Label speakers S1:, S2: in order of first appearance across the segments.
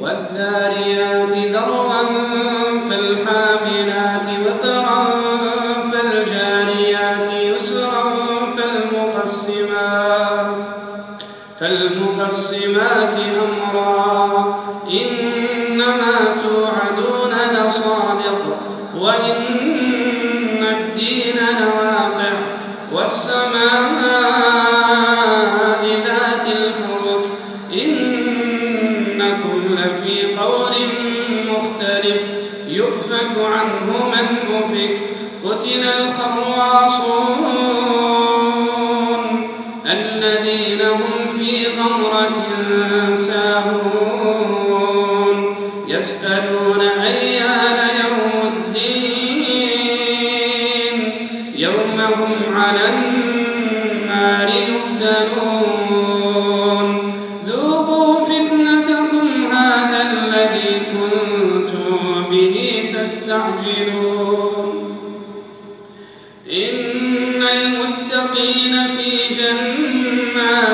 S1: والذاريات ذروا فالحاملات وقرا فالجاريات يسرا فالمقسمات فالمقسمات أمرا. إنما توعدون لصادق وإن الدين لواقع والسماء ذات الفلك. إنكم في قول مختلف يؤفك عنه من أفك قتل الخراصون الذين هم في غمرة ساهون يسألون أيام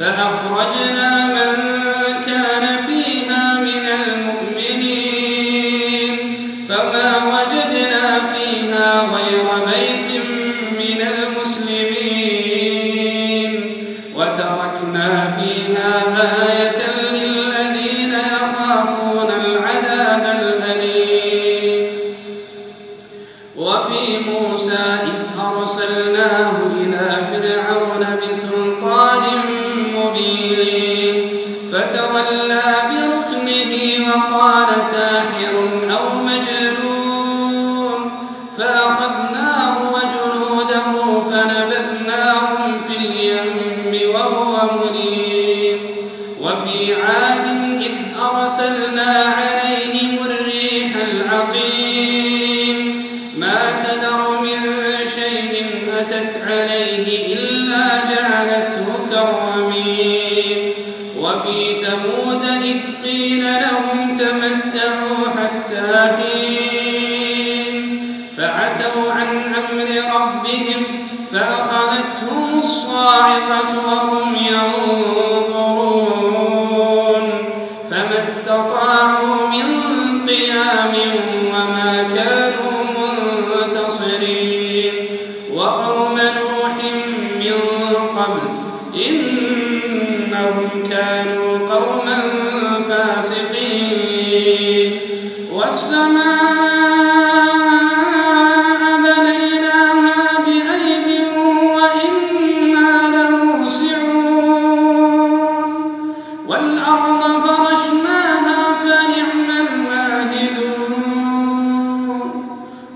S1: فأخرجنا من كان فيها من المؤمنين فما وجدنا فيها غير بيت من المسلمين وتركنا فيها آيات فنبذناهم في اليم وهو مليم. وفي عاد إذ أرسلنا عليهم الريح العقيم. ما تدر من شيء أتت عليه إلا جعلته كرميم. وفي ثمود إذ قيل لهم تمتعوا حتى حين. فعتوا عن أمر ربهم فأخذتهم الصاعقة وهم ينظرون فما استطاعوا من قيام وما كانوا منتصرين وقوم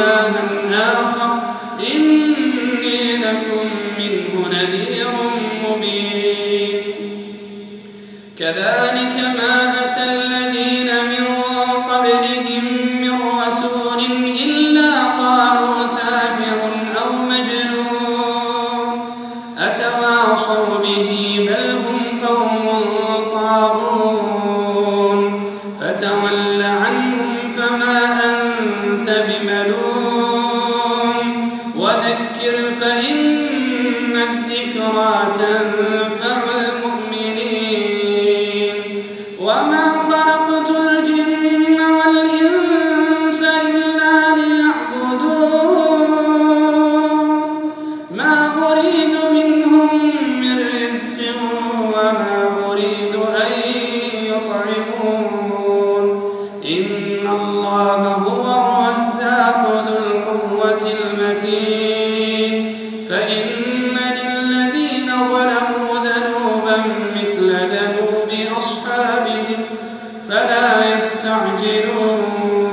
S1: إله آخر. إني لكم منه نذير مبين. كذلك ما أتى الذين من قبلهم من رسول إلا قالوا أو مجنون. أتواصوا به بل هم قوم فتول عنهم فما أنت أصحابهم فلا يستعجلون.